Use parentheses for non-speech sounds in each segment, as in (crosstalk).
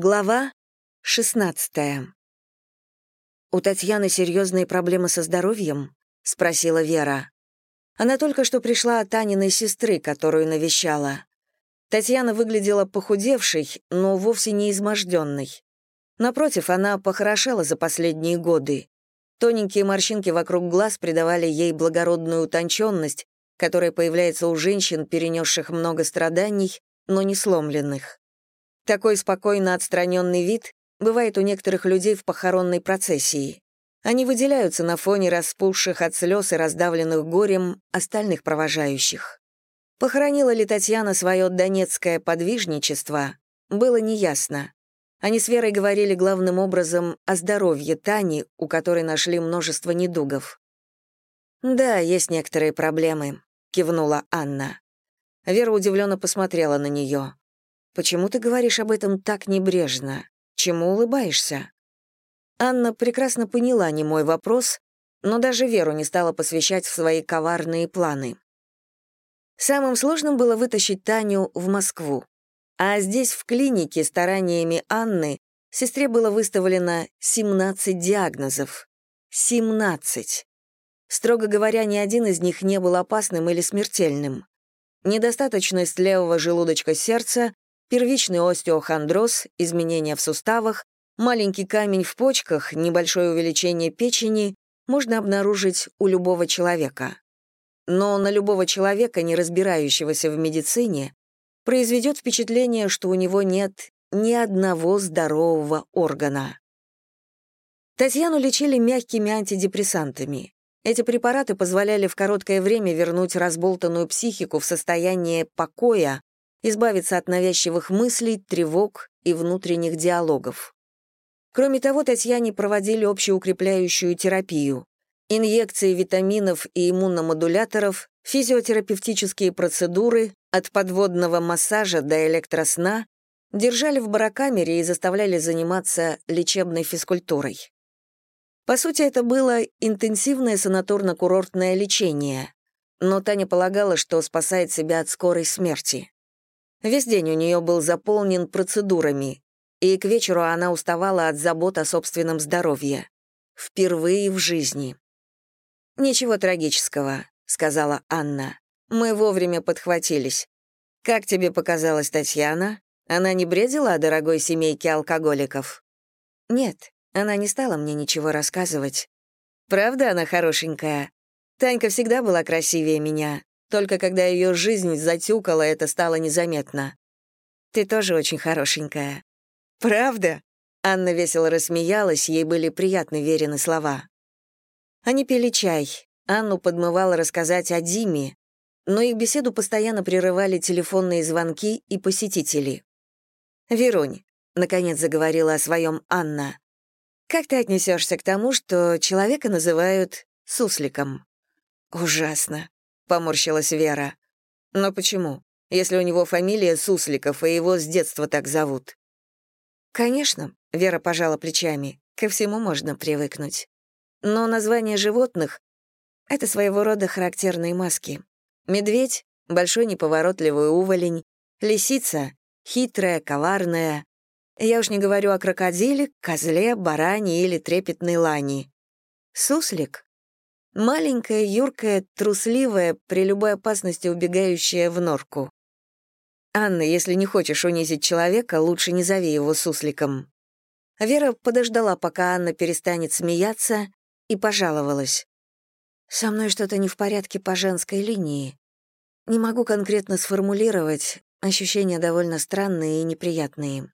Глава 16 «У Татьяны серьезные проблемы со здоровьем?» — спросила Вера. Она только что пришла от Таниной сестры, которую навещала. Татьяна выглядела похудевшей, но вовсе не изможденной. Напротив, она похорошела за последние годы. Тоненькие морщинки вокруг глаз придавали ей благородную утонченность, которая появляется у женщин, перенесших много страданий, но не сломленных. Такой спокойно отстраненный вид бывает у некоторых людей в похоронной процессии. Они выделяются на фоне распухших от слез и раздавленных горем остальных провожающих. Похоронила ли Татьяна свое донецкое подвижничество, было неясно. Они с Верой говорили главным образом о здоровье Тани, у которой нашли множество недугов. «Да, есть некоторые проблемы», — кивнула Анна. Вера удивленно посмотрела на нее. Почему ты говоришь об этом так небрежно? Чему улыбаешься?» Анна прекрасно поняла не мой вопрос, но даже Веру не стала посвящать в свои коварные планы. Самым сложным было вытащить Таню в Москву. А здесь, в клинике, стараниями Анны, сестре было выставлено 17 диагнозов. 17. Строго говоря, ни один из них не был опасным или смертельным. Недостаточность левого желудочка сердца, первичный остеохондроз, изменения в суставах, маленький камень в почках, небольшое увеличение печени можно обнаружить у любого человека. Но на любого человека, не разбирающегося в медицине, произведет впечатление, что у него нет ни одного здорового органа. Татьяну лечили мягкими антидепрессантами. Эти препараты позволяли в короткое время вернуть разболтанную психику в состояние покоя, избавиться от навязчивых мыслей, тревог и внутренних диалогов. Кроме того, Татьяне проводили общеукрепляющую терапию, инъекции витаминов и иммуномодуляторов, физиотерапевтические процедуры, от подводного массажа до электросна, держали в барокамере и заставляли заниматься лечебной физкультурой. По сути, это было интенсивное санаторно-курортное лечение, но Таня полагала, что спасает себя от скорой смерти. Весь день у нее был заполнен процедурами, и к вечеру она уставала от забот о собственном здоровье. Впервые в жизни. «Ничего трагического», — сказала Анна. «Мы вовремя подхватились. Как тебе показалась Татьяна? Она не бредила о дорогой семейке алкоголиков?» «Нет, она не стала мне ничего рассказывать. Правда она хорошенькая? Танька всегда была красивее меня, только когда ее жизнь затюкала, это стало незаметно. Ты тоже очень хорошенькая. Правда? Анна весело рассмеялась, ей были приятны верены слова. Они пили чай. Анну подмывало рассказать о Диме, но их беседу постоянно прерывали телефонные звонки и посетители. «Верунь», — наконец заговорила о своем Анна, «как ты отнесешься к тому, что человека называют сусликом?» «Ужасно», поморщилась Вера. Но почему? Если у него фамилия Сусликов, и его с детства так зовут. Конечно, Вера пожала плечами. Ко всему можно привыкнуть. Но название животных — это своего рода характерные маски. Медведь — большой неповоротливый уволень, лисица — хитрая, коварная. Я уж не говорю о крокодиле, козле, баране или трепетной лани. Суслик Маленькая, юркая, трусливая, при любой опасности убегающая в норку. «Анна, если не хочешь унизить человека, лучше не зови его сусликом». Вера подождала, пока Анна перестанет смеяться, и пожаловалась. «Со мной что-то не в порядке по женской линии. Не могу конкретно сформулировать, ощущения довольно странные и неприятные».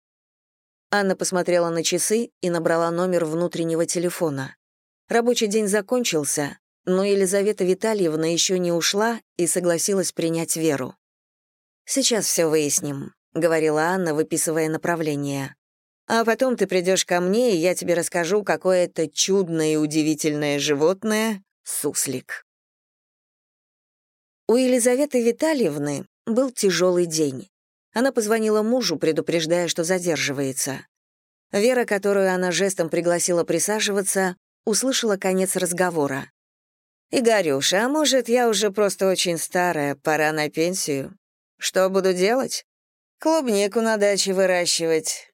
Анна посмотрела на часы и набрала номер внутреннего телефона. Рабочий день закончился, но Елизавета Витальевна еще не ушла и согласилась принять Веру. «Сейчас все выясним», — говорила Анна, выписывая направление. «А потом ты придешь ко мне, и я тебе расскажу, какое это чудное и удивительное животное — суслик». У Елизаветы Витальевны был тяжелый день. Она позвонила мужу, предупреждая, что задерживается. Вера, которую она жестом пригласила присаживаться, услышала конец разговора. «Игорюша, а может, я уже просто очень старая, пора на пенсию? Что буду делать? Клубнику на даче выращивать.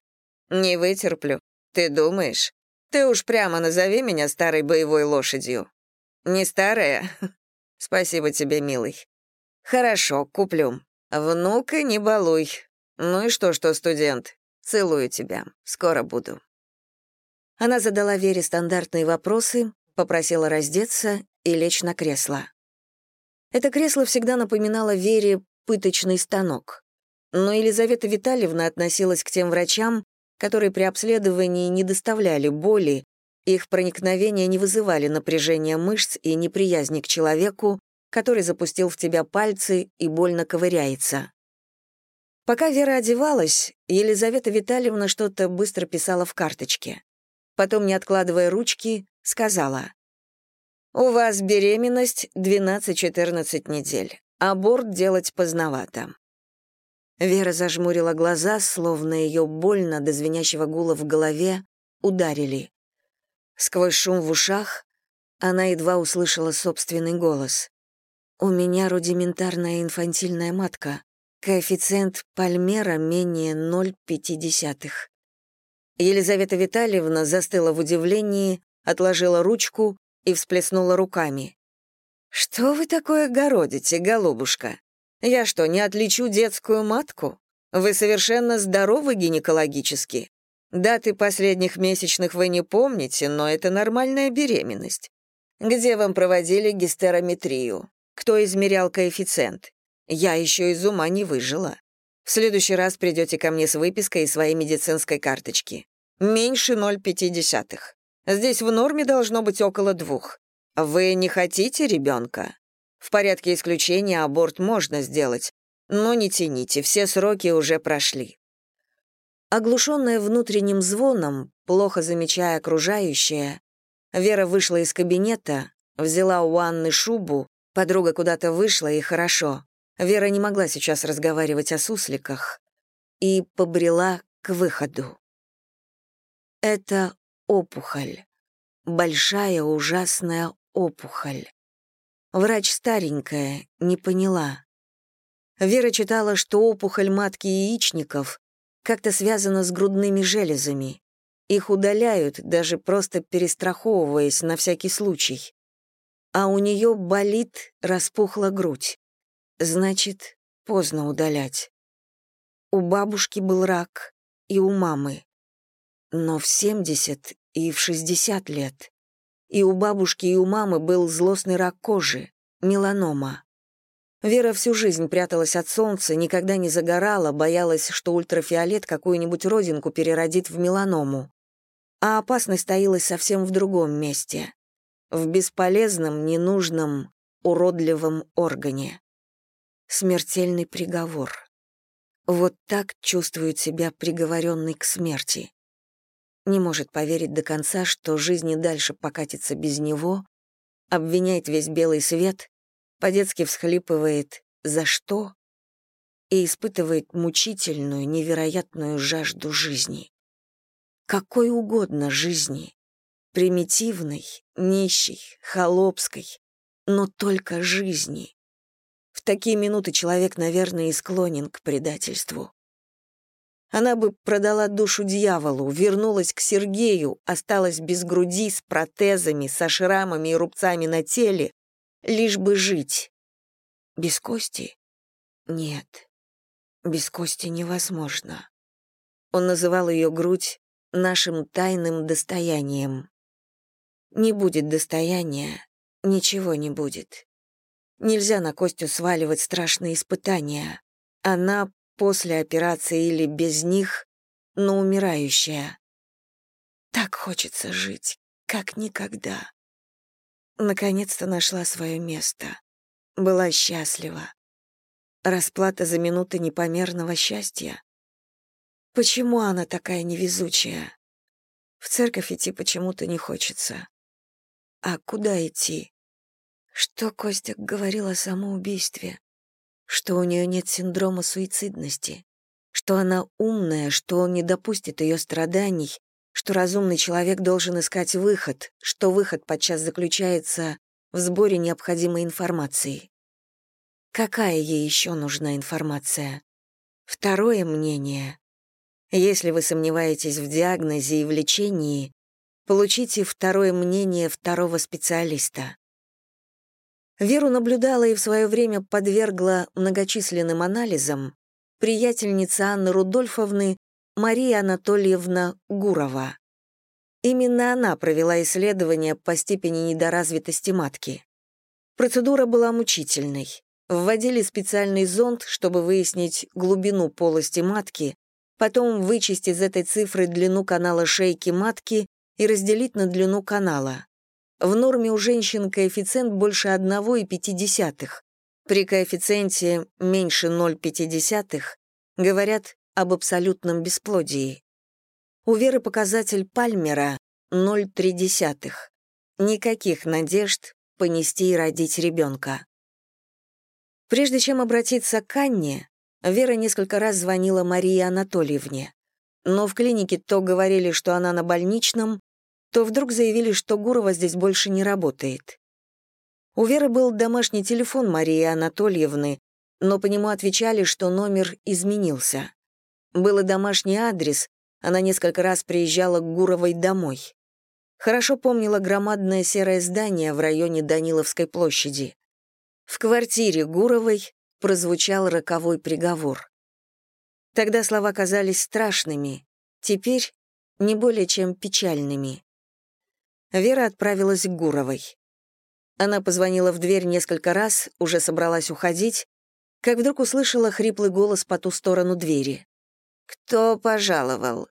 «Не вытерплю. Ты думаешь? Ты уж прямо назови меня старой боевой лошадью». «Не старая? (laughs) Спасибо тебе, милый». «Хорошо, куплю. Внука не балуй. Ну и что, что студент? Целую тебя. Скоро буду». Она задала Вере стандартные вопросы, попросила раздеться и лечь на кресло. Это кресло всегда напоминало Вере пыточный станок. Но Елизавета Витальевна относилась к тем врачам, которые при обследовании не доставляли боли, их проникновения не вызывали напряжения мышц и неприязни к человеку, который запустил в тебя пальцы и больно ковыряется. Пока Вера одевалась, Елизавета Витальевна что-то быстро писала в карточке. Потом, не откладывая ручки, сказала, «У вас беременность 12-14 недель. Аборт делать поздновато». Вера зажмурила глаза, словно ее больно до звенящего гула в голове ударили. Сквозь шум в ушах она едва услышала собственный голос. «У меня рудиментарная инфантильная матка. Коэффициент Пальмера менее 0,5». Елизавета Витальевна застыла в удивлении, отложила ручку и всплеснула руками. «Что вы такое городите, голубушка? Я что, не отличу детскую матку? Вы совершенно здоровы гинекологически. Даты последних месячных вы не помните, но это нормальная беременность. Где вам проводили гистерометрию? Кто измерял коэффициент? Я еще из ума не выжила. В следующий раз придете ко мне с выпиской из своей медицинской карточки. Меньше 0,5. Здесь в норме должно быть около двух. Вы не хотите ребенка? В порядке исключения аборт можно сделать, но не тяните, все сроки уже прошли. Оглушенная внутренним звоном, плохо замечая окружающее, Вера вышла из кабинета, взяла у Анны шубу, подруга куда-то вышла, и хорошо. Вера не могла сейчас разговаривать о сусликах, и побрела к выходу. Это опухоль. Большая ужасная опухоль. Врач старенькая, не поняла. Вера читала, что опухоль матки яичников как-то связана с грудными железами. Их удаляют, даже просто перестраховываясь на всякий случай. А у нее болит, распухла грудь. Значит, поздно удалять. У бабушки был рак, и у мамы. Но в 70 и в 60 лет. И у бабушки, и у мамы был злостный рак кожи, меланома. Вера всю жизнь пряталась от солнца, никогда не загорала, боялась, что ультрафиолет какую-нибудь родинку переродит в меланому. А опасность таилась совсем в другом месте. В бесполезном, ненужном, уродливом органе. Смертельный приговор. Вот так чувствует себя приговоренный к смерти. Не может поверить до конца, что жизнь и дальше покатится без него, обвиняет весь белый свет по-детски всхлипывает «За что?» и испытывает мучительную, невероятную жажду жизни. Какой угодно жизни. Примитивной, нищей, холопской, но только жизни. В такие минуты человек, наверное, и склонен к предательству. Она бы продала душу дьяволу, вернулась к Сергею, осталась без груди, с протезами, со шрамами и рубцами на теле, лишь бы жить. Без кости? Нет, без кости невозможно. Он называл ее грудь нашим тайным достоянием. Не будет достояния, ничего не будет. Нельзя на Костю сваливать страшные испытания. Она после операции или без них, но умирающая. Так хочется жить, как никогда. Наконец-то нашла свое место. Была счастлива. Расплата за минуты непомерного счастья. Почему она такая невезучая? В церковь идти почему-то не хочется. А куда идти? Что Костя говорил о самоубийстве? Что у нее нет синдрома суицидности? Что она умная, что он не допустит ее страданий, что разумный человек должен искать выход, что выход подчас заключается в сборе необходимой информации. Какая ей еще нужна информация? Второе мнение. Если вы сомневаетесь в диагнозе и в лечении, получите второе мнение второго специалиста. Веру наблюдала и в свое время подвергла многочисленным анализам приятельница Анны Рудольфовны Мария Анатольевна Гурова. Именно она провела исследование по степени недоразвитости матки. Процедура была мучительной. Вводили специальный зонд, чтобы выяснить глубину полости матки, потом вычесть из этой цифры длину канала шейки матки и разделить на длину канала. В норме у женщин коэффициент больше 1,5. При коэффициенте меньше 0,5 говорят об абсолютном бесплодии. У Веры показатель Пальмера 0,3. Никаких надежд понести и родить ребенка. Прежде чем обратиться к Анне, Вера несколько раз звонила Марии Анатольевне. Но в клинике то говорили, что она на больничном, то вдруг заявили, что Гурова здесь больше не работает. У Веры был домашний телефон Марии Анатольевны, но по нему отвечали, что номер изменился. Был и домашний адрес, она несколько раз приезжала к Гуровой домой. Хорошо помнила громадное серое здание в районе Даниловской площади. В квартире Гуровой прозвучал роковой приговор. Тогда слова казались страшными, теперь не более чем печальными. Вера отправилась к Гуровой. Она позвонила в дверь несколько раз, уже собралась уходить, как вдруг услышала хриплый голос по ту сторону двери. «Кто пожаловал?»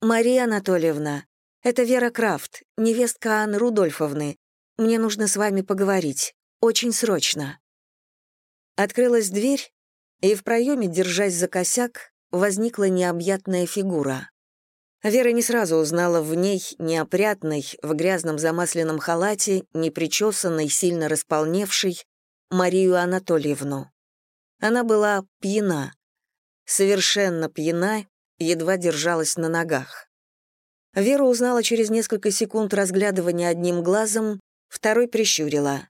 «Мария Анатольевна, это Вера Крафт, невестка Анны Рудольфовны. Мне нужно с вами поговорить. Очень срочно». Открылась дверь, и в проеме, держась за косяк, возникла необъятная фигура. Вера не сразу узнала в ней неопрятной, в грязном замасленном халате, непричесанной, сильно располневшей, Марию Анатольевну. Она была пьяна. Совершенно пьяна, едва держалась на ногах. Вера узнала через несколько секунд разглядывания одним глазом, второй прищурила.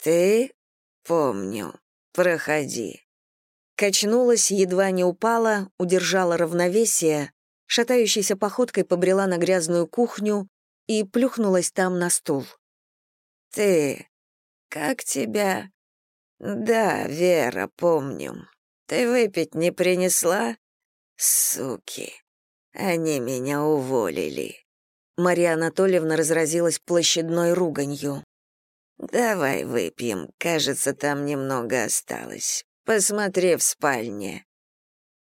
«Ты? Помню. Проходи». Качнулась, едва не упала, удержала равновесие, шатающейся походкой побрела на грязную кухню и плюхнулась там на стул. «Ты? Как тебя?» «Да, Вера, помню. Ты выпить не принесла?» «Суки, они меня уволили». Мария Анатольевна разразилась площадной руганью. «Давай выпьем, кажется, там немного осталось. Посмотри в спальне».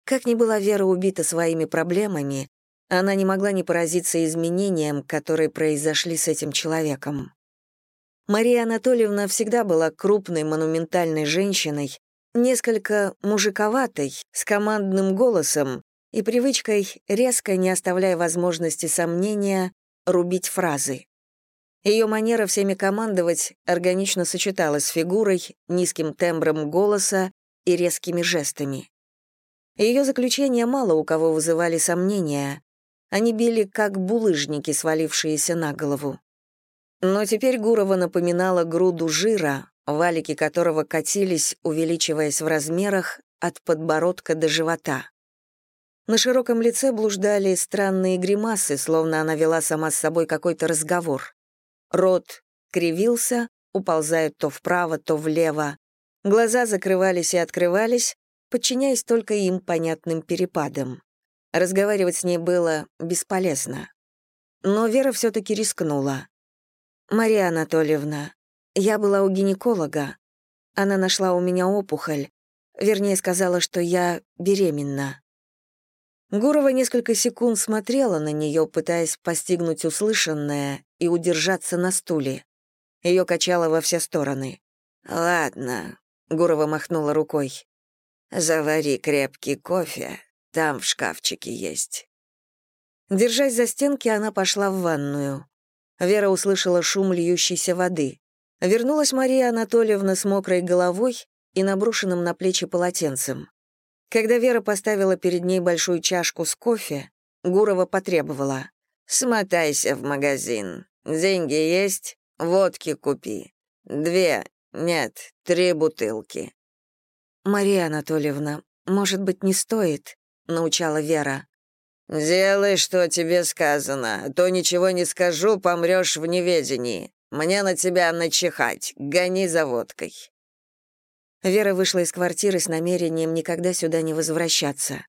Как ни была Вера убита своими проблемами, она не могла не поразиться изменениям, которые произошли с этим человеком. Мария Анатольевна всегда была крупной, монументальной женщиной, несколько мужиковатой, с командным голосом и привычкой, резко, не оставляя возможности сомнения, рубить фразы. Ее манера всеми командовать органично сочеталась с фигурой, низким тембром голоса и резкими жестами. Ее заключения мало у кого вызывали сомнения. Они били как булыжники, свалившиеся на голову. Но теперь Гурова напоминала груду жира, валики которого катились, увеличиваясь в размерах, от подбородка до живота. На широком лице блуждали странные гримасы, словно она вела сама с собой какой-то разговор. Рот кривился, уползая то вправо, то влево. Глаза закрывались и открывались, подчиняясь только им понятным перепадам. Разговаривать с ней было бесполезно. Но Вера все-таки рискнула. «Мария Анатольевна, я была у гинеколога. Она нашла у меня опухоль. Вернее, сказала, что я беременна». Гурова несколько секунд смотрела на нее, пытаясь постигнуть услышанное и удержаться на стуле. Ее качало во все стороны. «Ладно», — Гурова махнула рукой. Завари крепкий кофе, там в шкафчике есть». Держась за стенки, она пошла в ванную. Вера услышала шум льющейся воды. Вернулась Мария Анатольевна с мокрой головой и наброшенным на плечи полотенцем. Когда Вера поставила перед ней большую чашку с кофе, Гурова потребовала. «Смотайся в магазин. Деньги есть? Водки купи. Две, нет, три бутылки. «Мария Анатольевна, может быть, не стоит?» — научала Вера. «Делай, что тебе сказано, а то ничего не скажу, помрешь в неведении. Мне на тебя начихать, гони за водкой». Вера вышла из квартиры с намерением никогда сюда не возвращаться.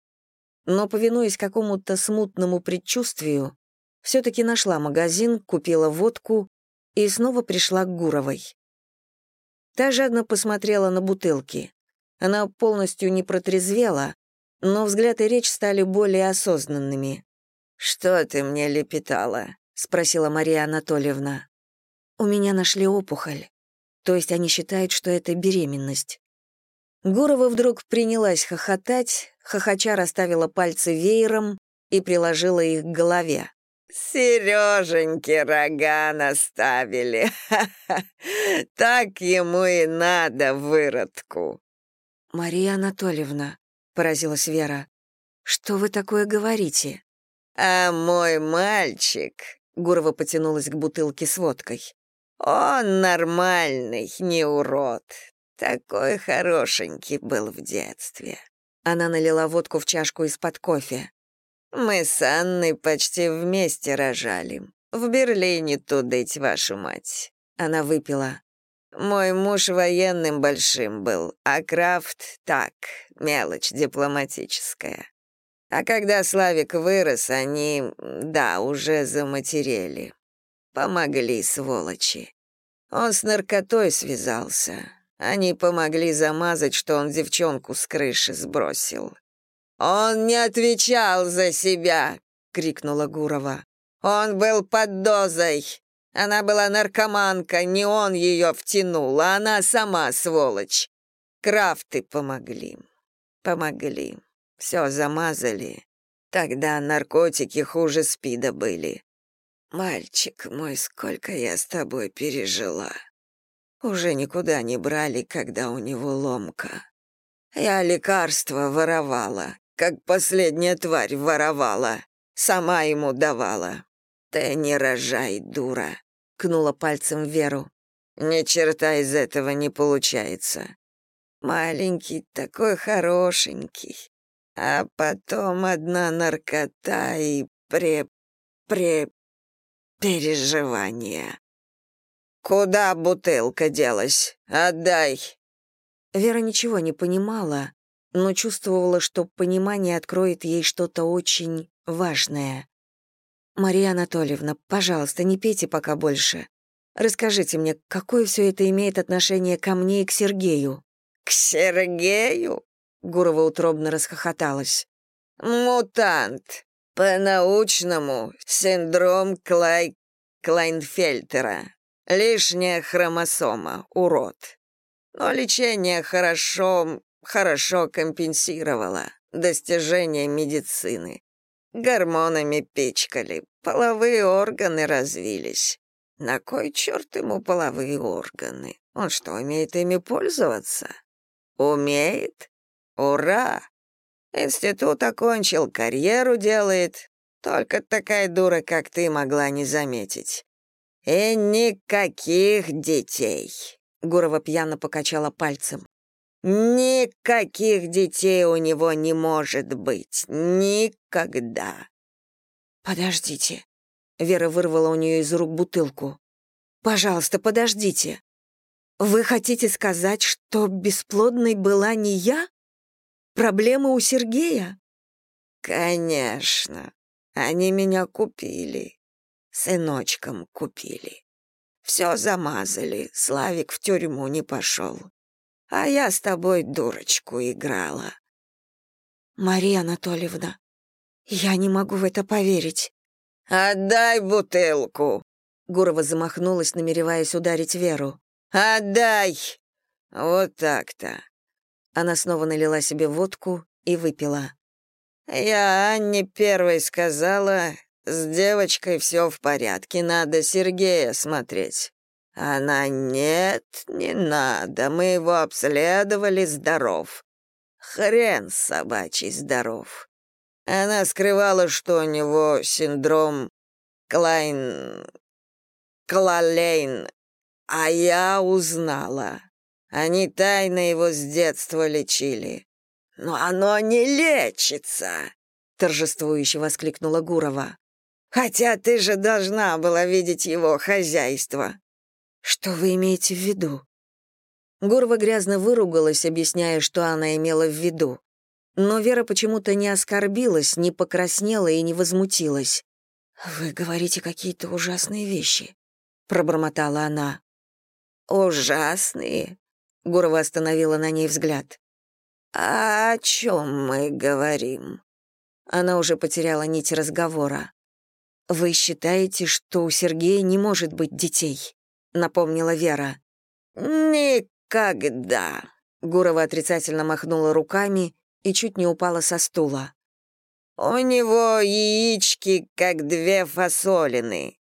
Но, повинуясь какому-то смутному предчувствию, все-таки нашла магазин, купила водку и снова пришла к Гуровой. Та жадно посмотрела на бутылки. Она полностью не протрезвела, но взгляд и речь стали более осознанными. «Что ты мне лепетала?» — спросила Мария Анатольевна. «У меня нашли опухоль. То есть они считают, что это беременность». Гурова вдруг принялась хохотать, хохоча расставила пальцы веером и приложила их к голове. Сереженьки рога наставили. (laughs) Так ему и надо, выродку. Мария Анатольевна, поразилась Вера. «Что вы такое говорите?» «А мой мальчик...» — Гурова потянулась к бутылке с водкой. «Он нормальный, не урод. Такой хорошенький был в детстве». Она налила водку в чашку из-под кофе. «Мы с Анной почти вместе рожали. В Берлине тудыть, вашу мать». Она выпила. Мой муж военным большим был, а Крафт — так, мелочь дипломатическая. А когда Славик вырос, они, да, уже заматерели. Помогли, сволочи. Он с наркотой связался. Они помогли замазать, что он девчонку с крыши сбросил. «Он не отвечал за себя!» — крикнула Гурова. «Он был под дозой. Она была наркоманка, не он ее втянул, а она сама сволочь. Крафты помогли. Помогли. Все замазали. Тогда наркотики хуже спида были. Мальчик мой, сколько я с тобой пережила. Уже никуда не брали, когда у него ломка. Я лекарства воровала, как последняя тварь воровала. Сама ему давала. Ты не рожай, дура ткнула пальцем в Веру. «Ни черта из этого не получается. Маленький такой хорошенький, а потом одна наркота и пре... пре... переживания. Куда бутылка делась? Отдай!» Вера ничего не понимала, но чувствовала, что понимание откроет ей что-то очень важное. «Мария Анатольевна, пожалуйста, не пейте пока больше. Расскажите мне, какое все это имеет отношение ко мне и к Сергею?» «К Сергею?» — Гурова утробно расхохоталась. «Мутант. По-научному синдром Клай... Клайнфельтера. Лишняя хромосома, урод. Но лечение хорошо, хорошо компенсировало достижения медицины. Гормонами пичкали, половые органы развились. На кой черт ему половые органы? Он что, умеет ими пользоваться? Умеет? Ура! Институт окончил, карьеру делает. Только такая дура, как ты, могла не заметить. И никаких детей. Гурова пьяно покачала пальцем. Никаких детей у него не может быть. Никогда. Подождите. Вера вырвала у нее из рук бутылку. Пожалуйста, подождите. Вы хотите сказать, что бесплодной была не я? Проблема у Сергея? Конечно. Они меня купили. Сыночком купили. Все замазали. Славик в тюрьму не пошел а я с тобой дурочку играла». «Мария Анатольевна, я не могу в это поверить». «Отдай бутылку!» Гурова замахнулась, намереваясь ударить Веру. «Отдай!» «Вот так-то». Она снова налила себе водку и выпила. «Я Анне первой сказала, с девочкой все в порядке, надо Сергея смотреть. Она «Нет, не надо, мы его обследовали, здоров». Хрен собачий здоров. Она скрывала, что у него синдром Клайн... Клалейн, а я узнала. Они тайно его с детства лечили. Но оно не лечится!» — торжествующе воскликнула Гурова. «Хотя ты же должна была видеть его хозяйство». «Что вы имеете в виду?» Гурова грязно выругалась, объясняя, что она имела в виду. Но Вера почему-то не оскорбилась, не покраснела и не возмутилась. «Вы говорите какие-то ужасные вещи», — пробормотала она. «Ужасные?» — Гурова остановила на ней взгляд. «А о чем мы говорим?» Она уже потеряла нить разговора. «Вы считаете, что у Сергея не может быть детей?» — напомнила Вера. «Никогда!» — Гурова отрицательно махнула руками и чуть не упала со стула. «У него яички, как две фасолины.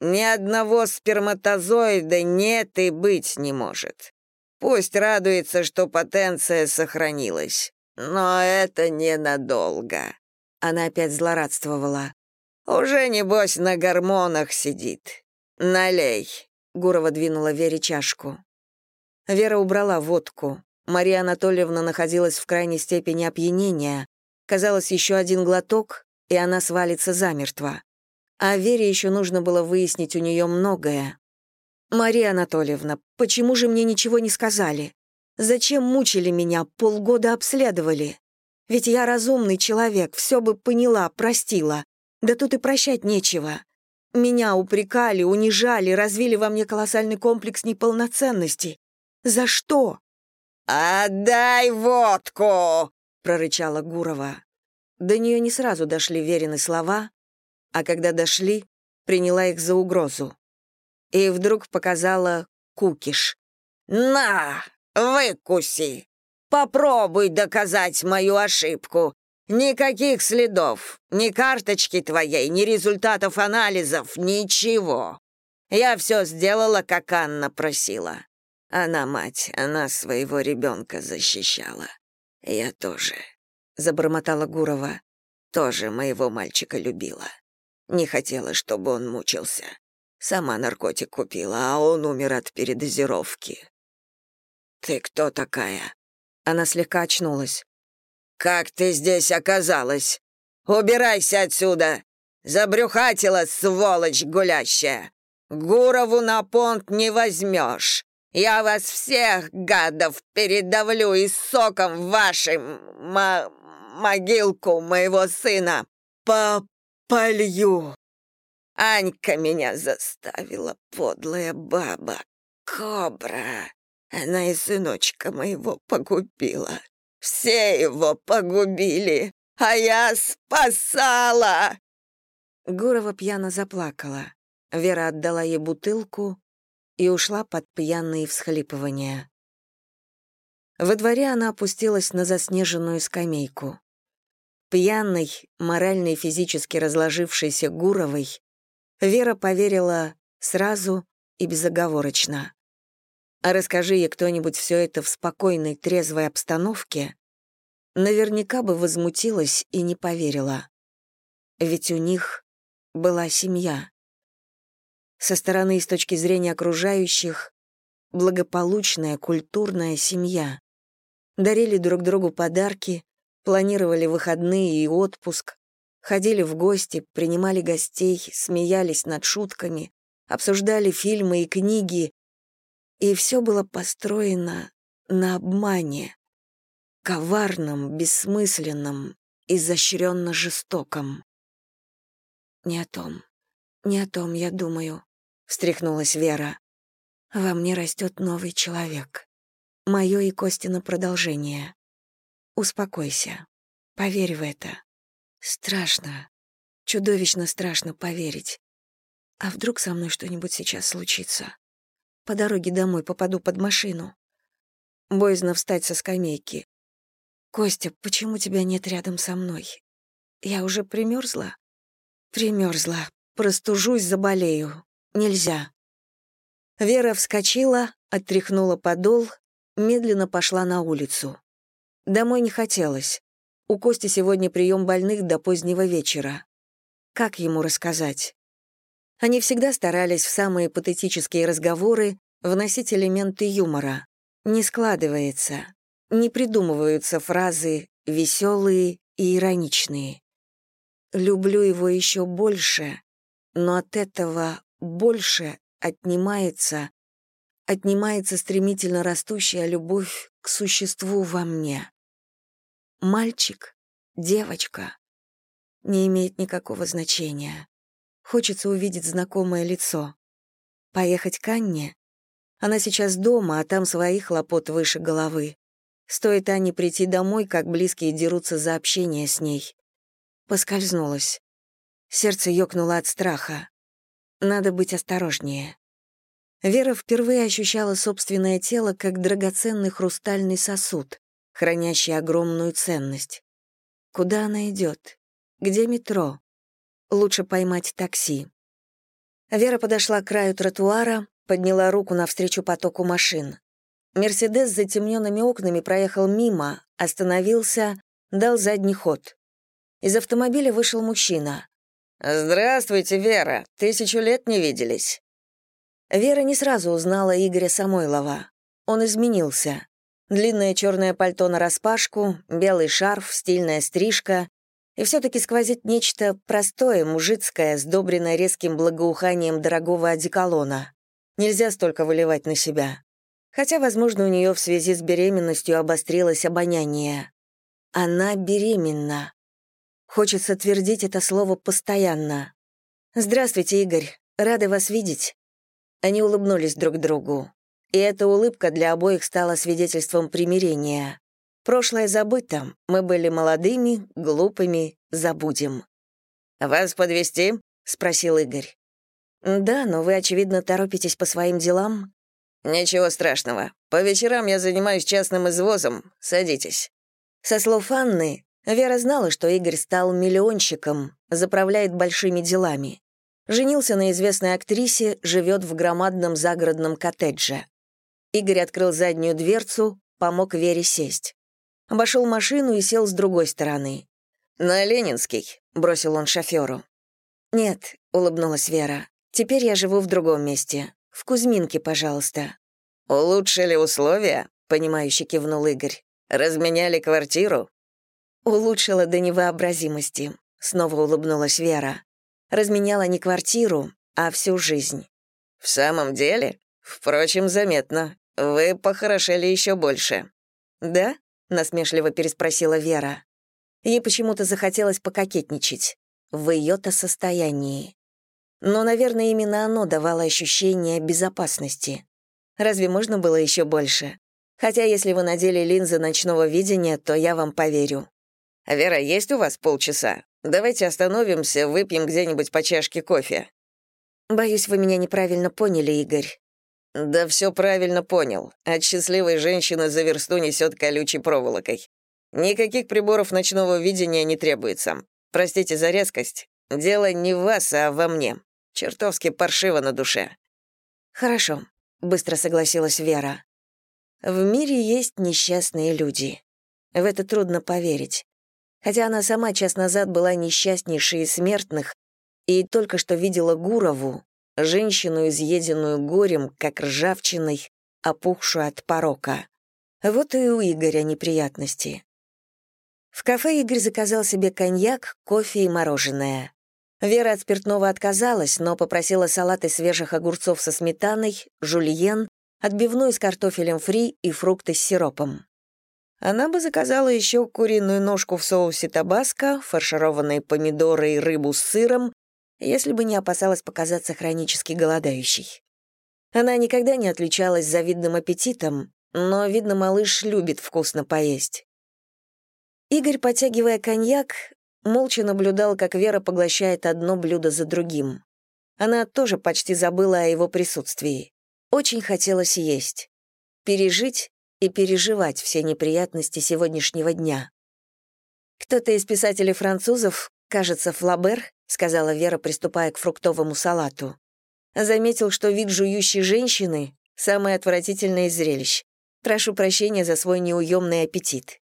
Ни одного сперматозоида нет и быть не может. Пусть радуется, что потенция сохранилась. Но это ненадолго. Она опять злорадствовала. «Уже, небось, на гормонах сидит. Налей». Гурова двинула Вере чашку. Вера убрала водку. Мария Анатольевна находилась в крайней степени опьянения. Казалось, еще один глоток, и она свалится замертво. А Вере еще нужно было выяснить у нее многое. «Мария Анатольевна, почему же мне ничего не сказали? Зачем мучили меня, полгода обследовали? Ведь я разумный человек, все бы поняла, простила. Да тут и прощать нечего. Меня упрекали, унижали, развили во мне колоссальный комплекс неполноценности. За что?» «Отдай водку!» — прорычала Гурова. До нее не сразу дошли верены слова, а когда дошли, приняла их за угрозу. И вдруг показала кукиш. «На, выкуси! Попробуй доказать мою ошибку. Никаких следов, ни карточки твоей, ни результатов анализов, ничего. Я все сделала, как Анна просила. Она мать, она своего ребенка защищала. Я тоже, — забормотала Гурова, — тоже моего мальчика любила. Не хотела, чтобы он мучился. Сама наркотик купила, а он умер от передозировки. «Ты кто такая?» Она слегка очнулась. «Как ты здесь оказалась? Убирайся отсюда! Забрюхатила, сволочь гулящая! Гурову на понт не возьмешь! Я вас всех, гадов, передавлю и соком вашим могилку моего сына попалью!» Анька меня заставила, подлая баба, кобра. Она и сыночка моего погубила. Все его погубили, а я спасала!» Гурова пьяно заплакала. Вера отдала ей бутылку и ушла под пьяные всхлипывания. Во дворе она опустилась на заснеженную скамейку. Пьяной, морально и физически разложившейся Гуровой, Вера поверила сразу и безоговорочно. А расскажи ей кто-нибудь все это в спокойной, трезвой обстановке, наверняка бы возмутилась и не поверила. Ведь у них была семья. Со стороны и с точки зрения окружающих — благополучная, культурная семья. Дарили друг другу подарки, планировали выходные и отпуск, ходили в гости, принимали гостей, смеялись над шутками, обсуждали фильмы и книги, и все было построено на обмане, коварном, бессмысленном, изощренно жестоком. «Не о том, не о том, я думаю», — встряхнулась Вера. «Во мне растет новый человек. Мое и Костина продолжение. Успокойся. Поверь в это. Страшно. Чудовищно страшно поверить. А вдруг со мной что-нибудь сейчас случится? По дороге домой попаду под машину. Боязно встать со скамейки. «Костя, почему тебя нет рядом со мной? Я уже примерзла?» «Примерзла. Простужусь, заболею. Нельзя». Вера вскочила, оттряхнула подол, медленно пошла на улицу. Домой не хотелось. У Кости сегодня прием больных до позднего вечера. Как ему рассказать? Они всегда старались в самые патетические разговоры вносить элементы юмора. Не складывается, не придумываются фразы веселые и ироничные. Люблю его еще больше, но от этого больше отнимается, отнимается стремительно растущая любовь к существу во мне. Мальчик, девочка, не имеет никакого значения. Хочется увидеть знакомое лицо. Поехать к Анне? Она сейчас дома, а там своих хлопот выше головы. Стоит Анне прийти домой, как близкие дерутся за общение с ней. Поскользнулась. Сердце ёкнуло от страха. Надо быть осторожнее. Вера впервые ощущала собственное тело как драгоценный хрустальный сосуд, хранящий огромную ценность. Куда она идет? Где метро? Лучше поймать такси. Вера подошла к краю тротуара, подняла руку навстречу потоку машин. Мерседес с затемненными окнами проехал мимо, остановился, дал задний ход. Из автомобиля вышел мужчина. «Здравствуйте, Вера. Тысячу лет не виделись». Вера не сразу узнала Игоря Самойлова. Он изменился. Длинное черное пальто нараспашку, белый шарф, стильная стрижка. И все-таки сквозит нечто простое, мужицкое, сдобренное резким благоуханием дорогого одеколона. Нельзя столько выливать на себя. Хотя, возможно, у нее в связи с беременностью обострилось обоняние. Она беременна. Хочется твердить это слово постоянно. «Здравствуйте, Игорь. Рады вас видеть». Они улыбнулись друг другу. И эта улыбка для обоих стала свидетельством примирения. Прошлое забыто, мы были молодыми, глупыми, забудем. «Вас подвести? спросил Игорь. «Да, но вы, очевидно, торопитесь по своим делам». «Ничего страшного. По вечерам я занимаюсь частным извозом. Садитесь». Со слов Анны, Вера знала, что Игорь стал миллионщиком, заправляет большими делами. Женился на известной актрисе, живет в громадном загородном коттедже. Игорь открыл заднюю дверцу, помог Вере сесть. Обошел машину и сел с другой стороны. «На Ленинский», — бросил он шоферу. «Нет», — улыбнулась Вера, — «теперь я живу в другом месте. В Кузьминке, пожалуйста». «Улучшили условия?» — понимающе кивнул Игорь. «Разменяли квартиру?» Улучшила до невообразимости. Снова улыбнулась Вера. Разменяла не квартиру, а всю жизнь. «В самом деле? Впрочем, заметно. Вы похорошели еще больше». «Да?» — насмешливо переспросила Вера. Ей почему-то захотелось пококетничать. В ее-то состоянии. Но, наверное, именно оно давало ощущение безопасности. Разве можно было еще больше? Хотя если вы надели линзы ночного видения, то я вам поверю. «Вера, есть у вас полчаса? Давайте остановимся, выпьем где-нибудь по чашке кофе». «Боюсь, вы меня неправильно поняли, Игорь». «Да все правильно понял. От счастливой женщины за версту несет колючей проволокой. Никаких приборов ночного видения не требуется. Простите за резкость. Дело не в вас, а во мне. Чертовски паршиво на душе». «Хорошо», — быстро согласилась Вера. «В мире есть несчастные люди. В это трудно поверить хотя она сама час назад была несчастнейшей из смертных и только что видела Гурову, женщину, изъеденную горем, как ржавчиной, опухшую от порока. Вот и у Игоря неприятности. В кафе Игорь заказал себе коньяк, кофе и мороженое. Вера от спиртного отказалась, но попросила салат из свежих огурцов со сметаной, жульен, отбивную с картофелем фри и фрукты с сиропом. Она бы заказала еще куриную ножку в соусе табаско, фаршированные помидоры и рыбу с сыром, если бы не опасалась показаться хронически голодающей. Она никогда не отличалась завидным аппетитом, но, видно, малыш любит вкусно поесть. Игорь, потягивая коньяк, молча наблюдал, как Вера поглощает одно блюдо за другим. Она тоже почти забыла о его присутствии. Очень хотелось есть. Пережить и переживать все неприятности сегодняшнего дня. «Кто-то из писателей французов, кажется, Флабер», сказала Вера, приступая к фруктовому салату, заметил, что вид жующей женщины — самое отвратительное из зрелищ. Прошу прощения за свой неуемный аппетит.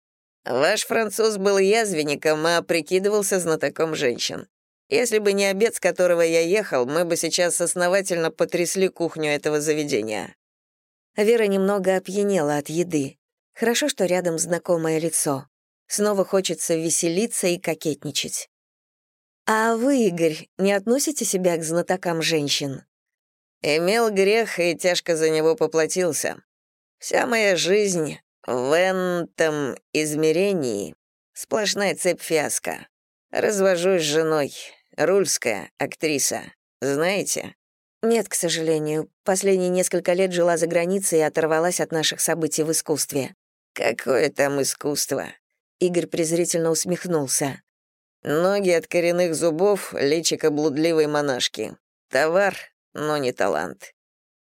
«Ваш француз был язвенником, а прикидывался знатоком женщин. Если бы не обед, с которого я ехал, мы бы сейчас основательно потрясли кухню этого заведения. Вера немного опьянела от еды. Хорошо, что рядом знакомое лицо. Снова хочется веселиться и кокетничать. «А вы, Игорь, не относите себя к знатокам женщин?» «Имел грех и тяжко за него поплатился. Вся моя жизнь в этом измерении — сплошная цепь фиаско. Развожусь с женой, рульская, актриса. Знаете?» «Нет, к сожалению. Последние несколько лет жила за границей и оторвалась от наших событий в искусстве». «Какое там искусство?» Игорь презрительно усмехнулся. Ноги от коренных зубов, личико блудливой монашки. Товар, но не талант.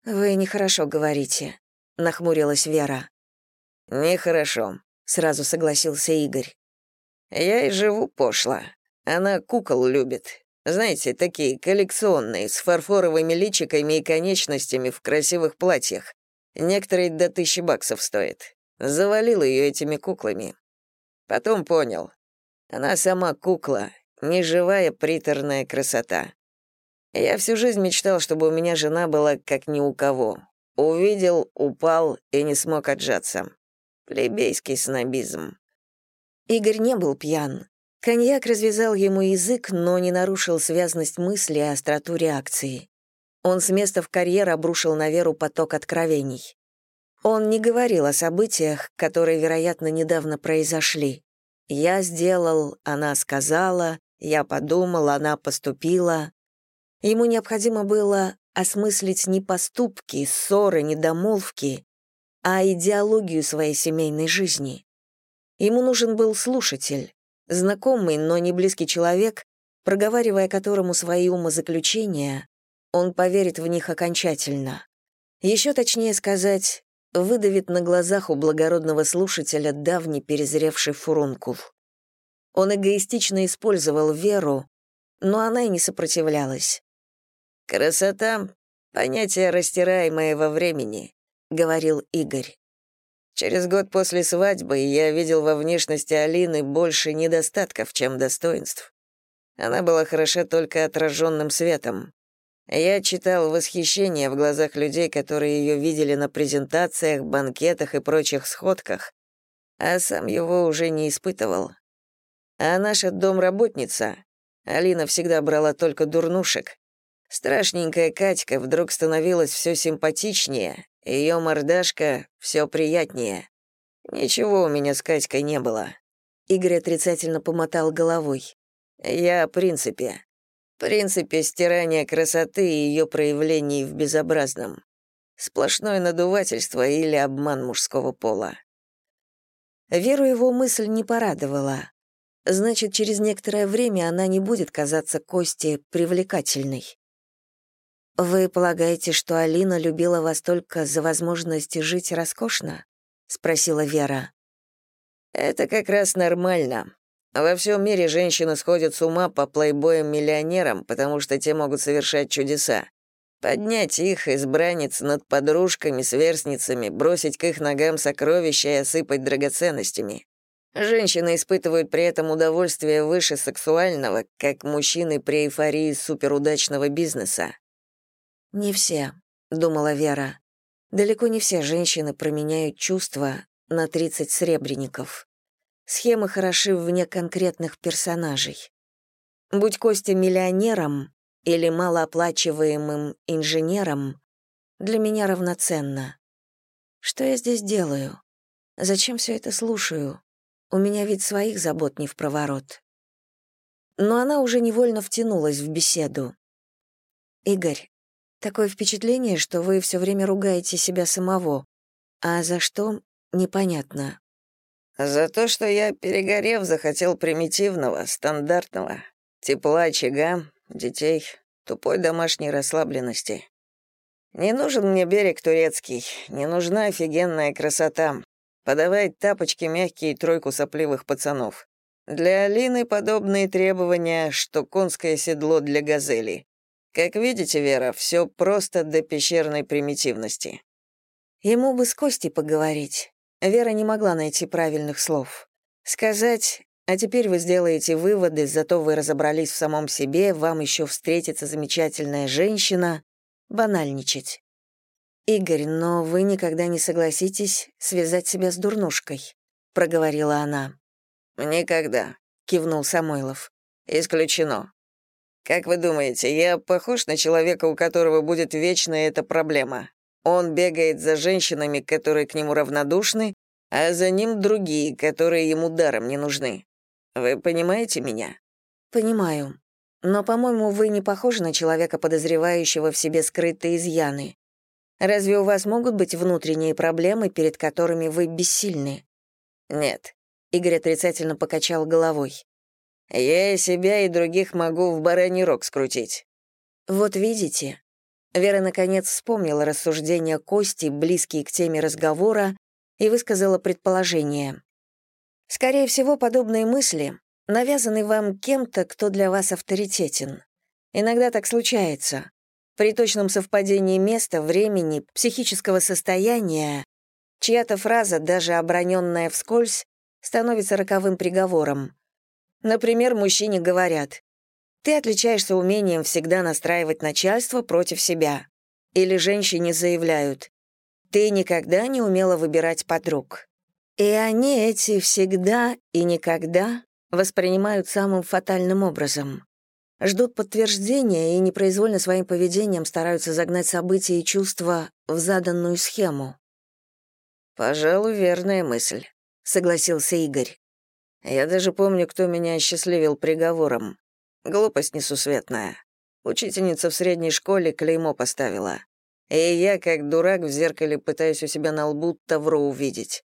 Вы нехорошо говорите, нахмурилась Вера. Нехорошо, сразу согласился Игорь. Я и живу пошло. Она кукол любит. Знаете, такие коллекционные, с фарфоровыми личиками и конечностями в красивых платьях. Некоторые до тысячи баксов стоят. Завалил ее этими куклами. Потом понял, она сама кукла, неживая приторная красота. Я всю жизнь мечтал, чтобы у меня жена была как ни у кого. Увидел, упал и не смог отжаться. Плебейский снобизм. Игорь не был пьян. Коньяк развязал ему язык, но не нарушил связность мысли и остроту реакции. Он с места в карьер обрушил на Веру поток откровений. Он не говорил о событиях, которые, вероятно, недавно произошли. Я сделал, она сказала, я подумал, она поступила. Ему необходимо было осмыслить не поступки, ссоры, недомолвки, а идеологию своей семейной жизни. Ему нужен был слушатель, знакомый, но не близкий человек, проговаривая которому свои умозаключения, он поверит в них окончательно. Еще точнее сказать, выдавит на глазах у благородного слушателя давний перезревший фурункул. Он эгоистично использовал веру, но она и не сопротивлялась. «Красота — понятие, растираемое во времени», — говорил Игорь. «Через год после свадьбы я видел во внешности Алины больше недостатков, чем достоинств. Она была хороша только отраженным светом. Я читал восхищение в глазах людей, которые ее видели на презентациях, банкетах и прочих сходках, а сам его уже не испытывал. А наша домработница, Алина всегда брала только дурнушек. Страшненькая Катька вдруг становилась все симпатичнее, ее мордашка все приятнее. Ничего у меня с Катькой не было. Игорь отрицательно помотал головой. Я о принципе принципе стирания красоты и ее проявлений в безобразном. Сплошное надувательство или обман мужского пола. Веру его мысль не порадовала. Значит, через некоторое время она не будет казаться Косте привлекательной. «Вы полагаете, что Алина любила вас только за возможность жить роскошно?» — спросила Вера. «Это как раз нормально. Во всем мире женщины сходят с ума по плейбоям-миллионерам, потому что те могут совершать чудеса. Поднять их, избранниц, над подружками, сверстницами, бросить к их ногам сокровища и осыпать драгоценностями. Женщины испытывают при этом удовольствие выше сексуального, как мужчины при эйфории суперудачного бизнеса. «Не все», — думала Вера. «Далеко не все женщины променяют чувства на 30 сребреников». Схемы хороши вне конкретных персонажей. Будь Костя миллионером или малооплачиваемым инженером, для меня равноценно. Что я здесь делаю? Зачем все это слушаю? У меня ведь своих забот не в проворот. Но она уже невольно втянулась в беседу. «Игорь, такое впечатление, что вы все время ругаете себя самого. А за что — непонятно. За то, что я, перегорев, захотел примитивного, стандартного, тепла очага, детей, тупой домашней расслабленности. Не нужен мне берег турецкий, не нужна офигенная красота. Подавай тапочки мягкие и тройку сопливых пацанов. Для Алины подобные требования, что конское седло для газели. Как видите, Вера, все просто до пещерной примитивности. Ему бы с Костей поговорить. Вера не могла найти правильных слов. Сказать «А теперь вы сделаете выводы, зато вы разобрались в самом себе, вам еще встретится замечательная женщина», банальничать. «Игорь, но вы никогда не согласитесь связать себя с дурнушкой», — проговорила она. «Никогда», — кивнул Самойлов. «Исключено. Как вы думаете, я похож на человека, у которого будет вечно эта проблема? Он бегает за женщинами, которые к нему равнодушны, а за ним другие, которые ему даром не нужны. Вы понимаете меня?» «Понимаю. Но, по-моему, вы не похожи на человека, подозревающего в себе скрытые изъяны. Разве у вас могут быть внутренние проблемы, перед которыми вы бессильны?» «Нет», — Игорь отрицательно покачал головой. «Я и себя, и других могу в бараний рог скрутить». «Вот видите». Вера, наконец, вспомнила рассуждения Кости, близкие к теме разговора, и высказала предположение. «Скорее всего, подобные мысли навязаны вам кем-то, кто для вас авторитетен. Иногда так случается. При точном совпадении места, времени, психического состояния чья-то фраза, даже оброненная вскользь, становится роковым приговором. Например, мужчине говорят «Ты отличаешься умением всегда настраивать начальство против себя». Или женщине заявляют «Ты никогда не умела выбирать подруг». И они эти всегда и никогда воспринимают самым фатальным образом ждут подтверждения и непроизвольно своим поведением стараются загнать события и чувства в заданную схему. «Пожалуй, верная мысль», — согласился Игорь. «Я даже помню, кто меня осчастливил приговором. Глупость несусветная. Учительница в средней школе клеймо поставила. И я, как дурак, в зеркале пытаюсь у себя на лбу тавро увидеть.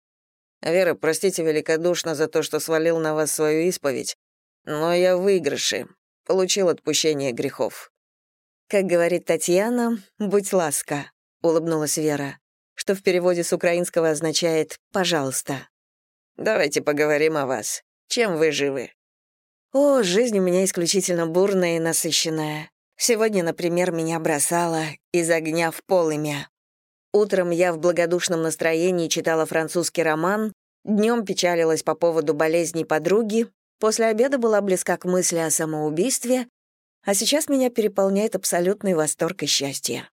Вера, простите великодушно за то, что свалил на вас свою исповедь, но я в выигрыше, получил отпущение грехов. Как говорит Татьяна, «будь ласка», — улыбнулась Вера, что в переводе с украинского означает «пожалуйста». «Давайте поговорим о вас. Чем вы живы?» «О, жизнь у меня исключительно бурная и насыщенная. Сегодня, например, меня бросало из огня в полымя. Утром я в благодушном настроении читала французский роман, днем печалилась по поводу болезней подруги, После обеда была близка к мысли о самоубийстве, а сейчас меня переполняет абсолютный восторг и счастье.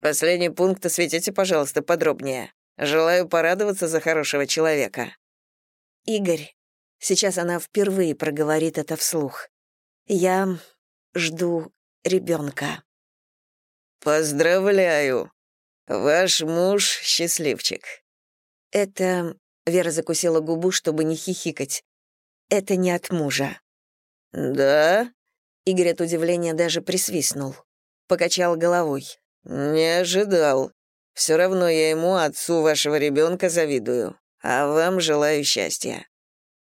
«Последний пункт осветите, пожалуйста, подробнее. Желаю порадоваться за хорошего человека». «Игорь», сейчас она впервые проговорит это вслух, «я жду ребенка. «Поздравляю! Ваш муж — счастливчик». Это... Вера закусила губу, чтобы не хихикать. Это не от мужа». «Да?» Игорь от удивления даже присвистнул. Покачал головой. «Не ожидал. Все равно я ему, отцу вашего ребенка, завидую. А вам желаю счастья».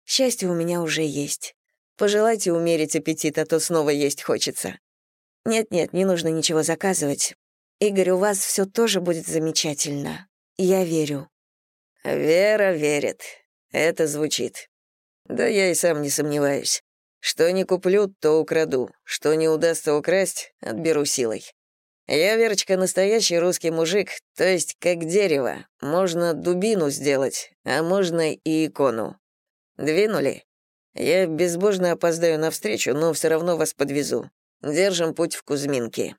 «Счастье у меня уже есть. Пожелайте умерить аппетит, а то снова есть хочется. Нет-нет, не нужно ничего заказывать. Игорь, у вас все тоже будет замечательно. Я верю». «Вера верит. Это звучит. Да я и сам не сомневаюсь. Что не куплю, то украду. Что не удастся украсть, отберу силой. Я, Верочка, настоящий русский мужик, то есть как дерево. Можно дубину сделать, а можно и икону. Двинули? Я безбожно опоздаю навстречу, но все равно вас подвезу. Держим путь в Кузьминки.